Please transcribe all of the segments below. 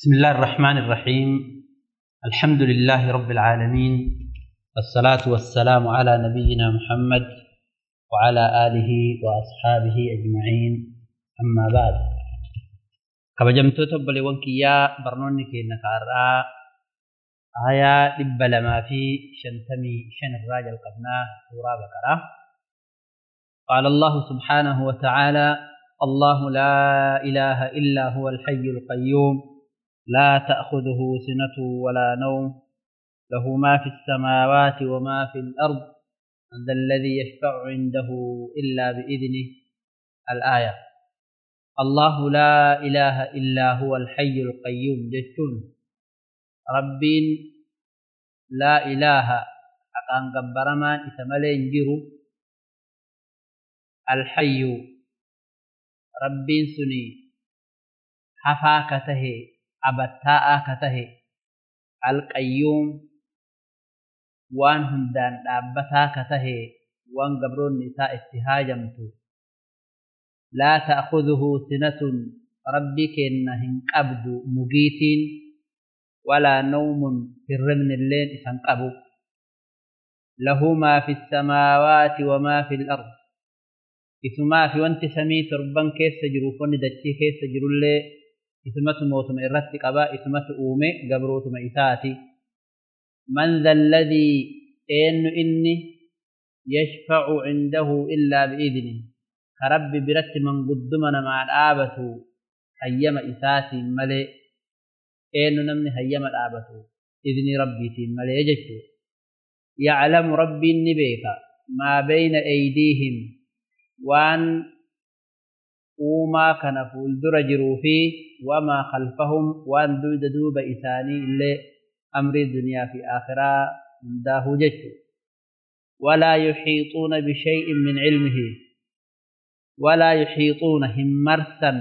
بسم الله الرحمن الرحيم. الحمد لله رب العالمين. والصلاة والسلام على نبينا محمد وعلى آله وأصحابه أجمعين. أما بعد. كبجمتو تبلي وانكيا برنوني كي نكارا. آية دبل ما في شنتمي شن الراجل قبناه سورة بكرة قال الله سبحانه وتعالى الله لا إله إلا هو الحي القيوم. لا تأخذه سنة ولا نوم. له ما في السماوات وما في الأرض ذا الذي يشفع عنده إلا بإذنه. الآية الله لا إله إلا هو الحي القيوم. جتون. رب لا إله. أقان قبرمان إسمالين جرو الحي. رب سني. حفاكته. عبتاء كته القيوم وانهم هندان عبتاء كته وان قبرون نساء اتهاجمت لا تأخذه سنة ربك إنهن قبض مقيت ولا نوم في الرمن الليل إسان قبو له ما في السماوات وما في الأرض إثما في وانت سميت ربان كيف سجروا فندتي كيف سجروا الليل إثمت موتما إرت قبا إثمت أومي قبروتما إثاتي من ذا الذي إن إني يشفع عنده إلا بإذنه كرب برت من قدمنا مع الآبت أيما إثاتي ملئ إن نمني هيما الآبت إذن ربي تيم ملئ يعلم ربي النبيك ما بين أيديهم وأن أوما كان فولد رجرو وما خلفهم وان دوددو بإثاني إلا أمر الدنيا في آخرة داه جتو ولا يحيطون بشيء من علمه. ولا يحيطون همرثا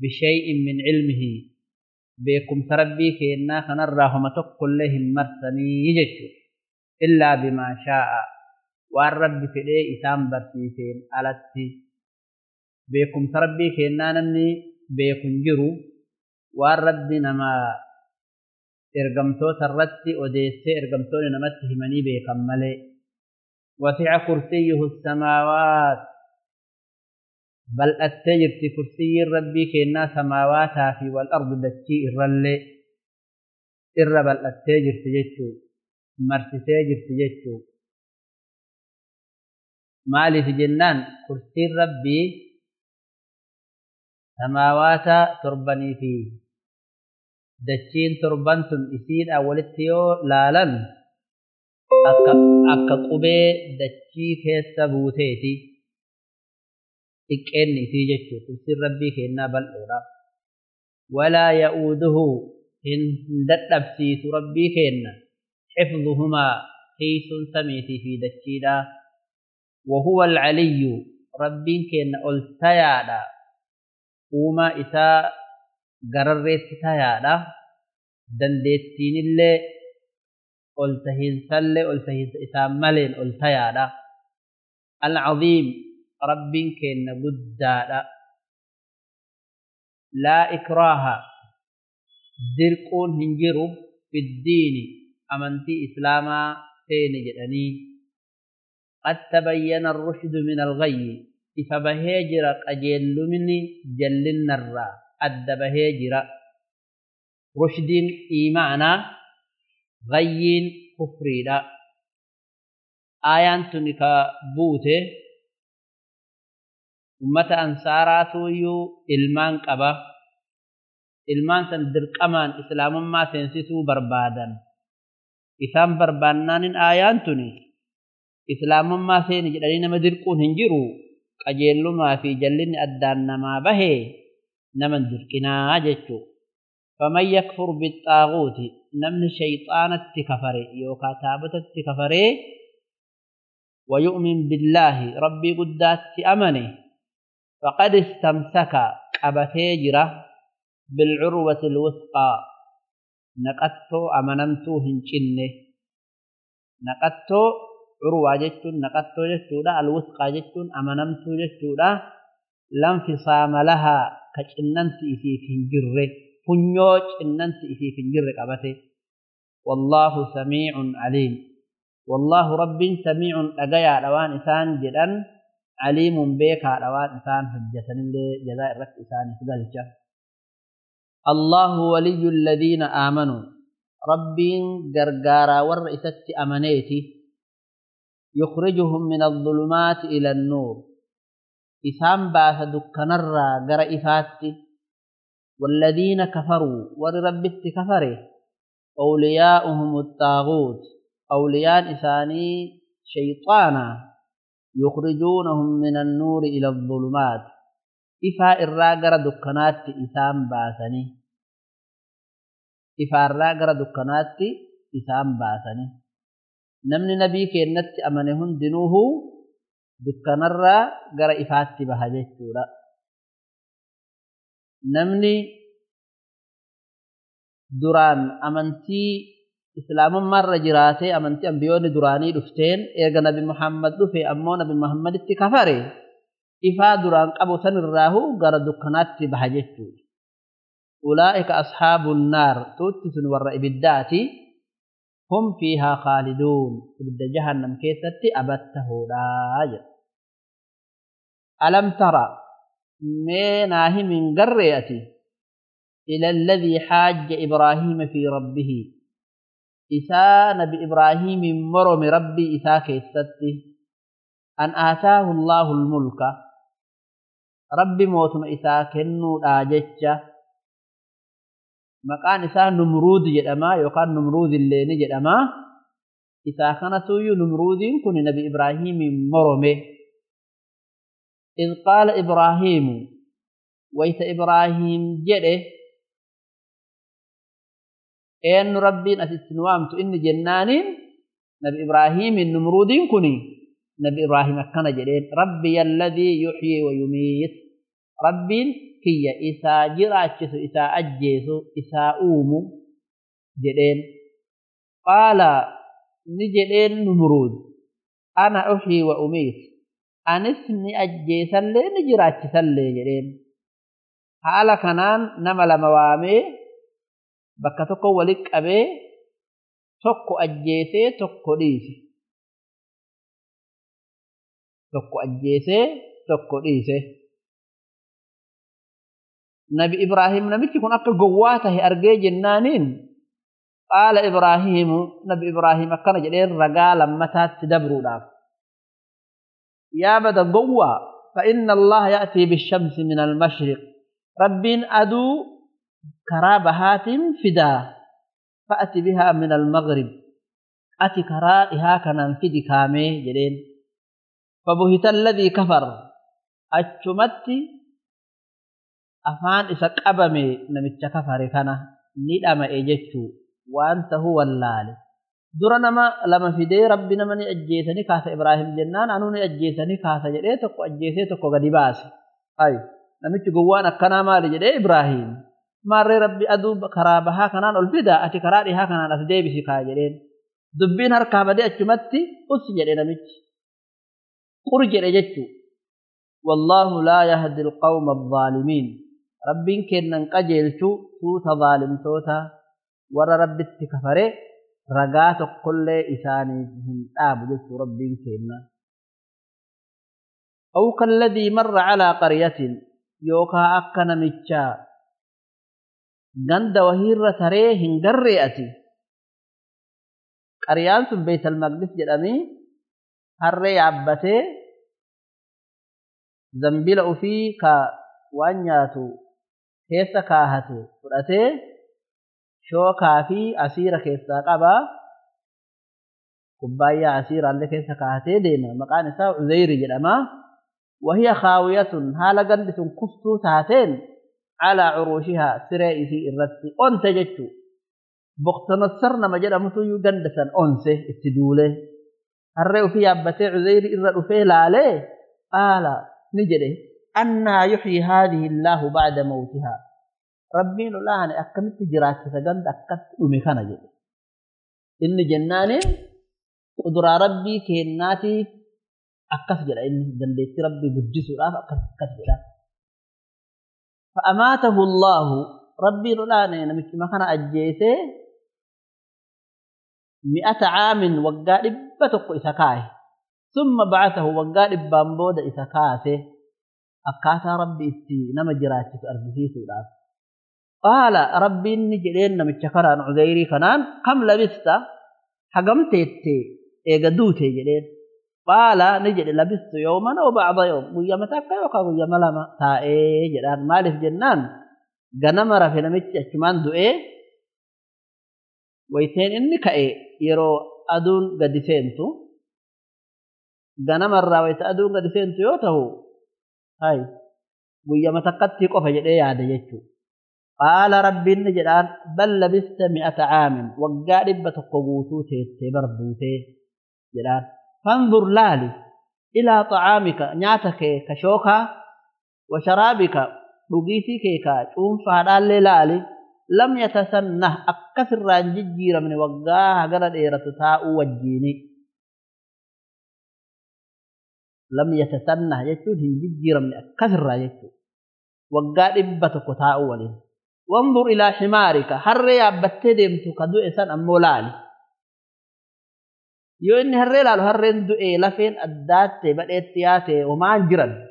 بشيء من علمه. بكم تربي كينا خنراهما تقل لهم مرثني جتو إلا بما شاء. وان رب فليه إثام برسيتين ألتي. بكم تربي كينا نمني beekun jiru waan rabbi nama ergamtoota irratti odeessee ergamtoonni namatti himanii beekan malee wasica kursiyyuhu samaawaat bal'attee jirti kursiyyiin rabbii keennaa samaawaataa fi wal ardu dachii irrallee irra bal'attee jirti jechuu marsitee jirti jechuu maaliif jennaan kursiin rabbii سماوات تربني في دچين تربنتم إسيد أولتيو لالن. اك اك قبه دچي كيسبوتيتي اكن تيجه تصير ربي كنا بل اورا ولا يؤوده. إن ددبسي ربي كنا حفظهما كيس سميتي في دشينا وهو العلي. ربي كنا التيادا uumaa isaa gararreetti tayaadha dandeettiinillee ol tahiinsallee ol tahiinsa isaa maleen ol tayaadha alcaziim rabbiin keenna guddaadha laa ikraaha dirquun hin jiru fiddiini amantii islaamaa seeni jedhanii qad tabayyana arrushdu min alghayyi ifa bahee jira qajeellumni jallinnarraa adda bahee jira rushdiin iimaanaa gayyiin kufriidha aayaan tuni ka buute ummata ansaaraatuuyyuu ilmaan qaba ilmaan san dirqamaan islaamummaa seensisuu barbaadan isaan barbaannaanin aayaan tuni islaamummaa seeni jedhanii nama dirquun hin jiru qajeellumaa fi jallinni addaan namaa bahee naman dirqinaa jechuu faman yakfur bixaaguuti namni shayxaanatti kafare yookaa taabotatti kafaree ويؤمن بالله ربي قدات أمنه فقد استمسك قبتيجرة بالعروة الوثقى نقدتو أمنمتو هنشنه نقدتو عروة جتون نقطة جتون الوثقة جتون أمنمت جتون لم فصام لها كج إننت إفي في جره كنوش إننت إفي في جره قبته والله سميع عليم والله رب سميع أجايا روان إسان جدا عليم بيك روان إسان حجتن لجزاء رك إسان تبالك الله ولي الذين آمنوا ربين جرجارا ورئتت أمنيته yukhrijuhum min adhulumaati ila annuur isaan baasa dukkanarraa gara ifaatti والذين كفروا وربت كفره أولياؤهم الطاغوت. أولياء إساني شيطانا يخرجونهم من النور إلى الظلمات. إفا الراقر دكانات إسام باسني. إفا الراقر دكانات إسام باسني. namni nabii keennatti amane hundinuuhu dukkanarraa gara ifaatti baha jechuudha. Namni duraan amantii islaamummaarra jiraatee amantii ambiyoonni duraanii dhufteen erga nabi Muhammad dhufe ammoo nabi Muhammaditti kafare ifaa duraan qabu sanirraahuu gara dukkanaatti baha jechuudha. Ulaa'ika ashaabuun naar tuutti sun warra ibiddaati. هم فيها خالدون. ابد جهنم كيتت أبته داي ألم ترى من من قريتي؟ إلى الذي حاج إبراهيم في ربه. اثان بإبراهيم مرم ربي اثاك يتت أن آتاه الله الملك. ربي موت اثاك كنو داجتشه maqaan isaa numruud jedhama yookaan numruudillee ni jedhama. Isaa kanatuyyuu numruudiin kun nabi ibraahiimin morome. إذ قال إبراهيم ويت إبراهيم جده أن ربي أتتنوامت إن جنان نبي إبراهيم النمرودين كني نبي إبراهيم كان جدين ربي الذي يحيي ويميت ربي hiyya isaa jiraachisu isaa ajjeesu isaa uumu jedheen qaala ni jedheen numruud ana uxii wa umiit. Anis ni ajjeesallee ni jiraachisallee jedheen haala kanaan nama lama waamee bakka tokko walit qabee tokko ajjeesee tokko dhiise. Tokko ajjeesee tokko dhiise. نبي إبراهيم نبي كون أقل قواته أرجي جنانين قال إبراهيم نبي إبراهيم كان جلين رجال متى تدبرونا يا بد قوة فإن الله يأتي بالشمس من المشرق رب أدو كرابهات فدا فأتي بها من المغرب أتي كرائها كان في دكامي جلين فبهت الذي كفر أجمت أفان إسا قبمي نمتش كفر كان ندم إجتشو وأنت هو اللالي dura nama lama fidee rabbi nama ni ajjeesanii kaasa Ibraahim jennaan anuu ni ajjeesanii kaasa jedhee tokko ajjeesee tokko gadi baase. Ay namichi gowwaan akkanaa maali jedhee Ibraahim maarree rabbi aduu karaa bahaa kanaan ol fida ati karaa dhihaa kanaan as deebisi kaa jedheen. Dubbiin harkaa badee achumatti us jedhe namichi. Qur jedhe jechuu. والله لا يهدي القوم الظالمين ربين كنن قجلتو توتا ظالمتوتا ور ربي كفره ragaa tokkollee isaaniif hin dhaabu jechuu rabbiin kenna أو كالذي مر على قرية يوكا أكا نمتشا غند وهير تريه هنقرئتي قريان سن بيت المقدس جدامي هري عبته زنبيل أفي كا وانياتو كيسا كاهتو فرأته shookaa fi asiira keessaa qaba. Kubbaayyaa asiira illee keessa kaahatee deema. Maqaan isaa Uzayri jedhama. وهي خاوية حال قندس كفتو تاتين على عروشها سري في الرد أنت جتشو بقت نصرنا مجد أمتو يقندسا أنسه اتدوله الرئو في أبتي عزير إرد فيه لاليه قال نجده أن يحيي هذه الله بعد موتها. ربي الله أنا أكملت جراسة قد أكدت أميخانا جدا إن جنان قدر ربي كيناتي أكف جدا إن جنبيت ربي بجس وراف أكف جدا فأماته الله. ربي الله أنا نمك مخانا أجيسي. مئة عام وقالب بتقو إسكاه ثم بعثه وقالب بامبود إسكاه akkaataa rabbi itti nama jiraachisu argisiisuudhaaf qaala rabbiin ni jedheen namicha kanaan cuzeyrii kanaan kam labista hagamteette eega duute jedheen qaala ni jedhe labistu yooman oo bacda yoom guyyama takka yookaan guyyama lama taa'ee jedhaan maaliif jennaan ganama rafe namichi achumaan du'ee wayteen inni ka'e yeroo aduun gadi seentu ganamarraa wayita aduun gadi seentu yoo ta'u هاي ويا متقطي قف جدي يا دجتو قال ربي ان جدان بل لبست مئة عام وقادب بتقوتو تيت بربوته جدان فانظر لالي إلى طعامك نياتك كشوكا وشرابك بغيتك كاجوم فادال لالي لم يتسنه أكثر رانجي جيرمني وقاها غرد ايرتو تاو لم يتسنى يجوه يجير من كثرة يجوه وقال إبتك تأولين وانظر إلى حمارك. هر يابت ديمتك دعسا أمولاني. يقول إن هر لا هر يندعي إيه لفين أدات بل إتياته وما جرا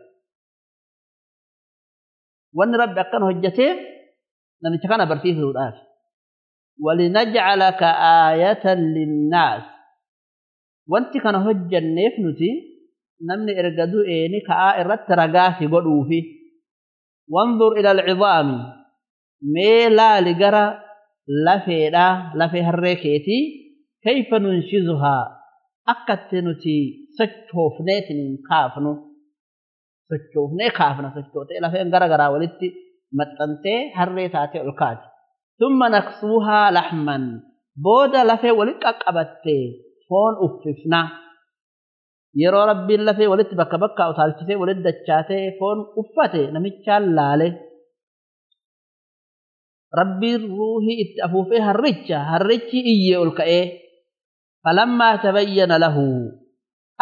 وإن رب أقن هجته لأنه كان برفيه الآف ولنجعلك آية للناس. وانت كان هجة نفنتي namni erga du'ee ni ka'aa irratti ragaa si godhuufi. Wanzur ila alcidaami mee laali gara lafeedha lafee harree keetii. Kayfa nunshizuhaa akka itti nuti sochoofneetiniin kaafnu. Sochoofnee kaafna sochootee lafeen gara garaa walitti maxxantee harree taatee ol kaati. ثم نكسوها laxman booda lafee walitti قبته foon أففنا yeroo rabbiin lafee walitti bakka bakka utaalchisee walitti dachaatee foon uffate namichaan laale. Rabbiin ruuhii itti afuufee harricha harrichi iyyee ol ka'ee falammaa tabayyana lahu.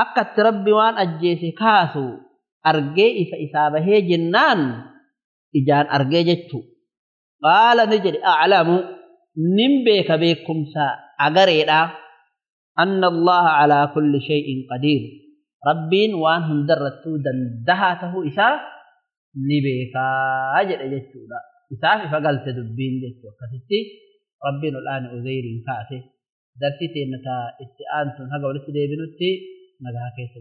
Akkatti rabbi waan ajjeese kaasu argee ifa isaa bahee jennaan ijaan argee jechu qaala ni jedhe aclamu nin beeka beekumsa agareedha anna allaha calaa kulli shay'in qadiir ربين وان هندرتو دندهاته إساء نبيكا أجل أجلتو دا إساء في دبين جتو قتلت ربين الآن أزير كاته درتي تي متى هقا ولسي ديبنو تي مدها كيس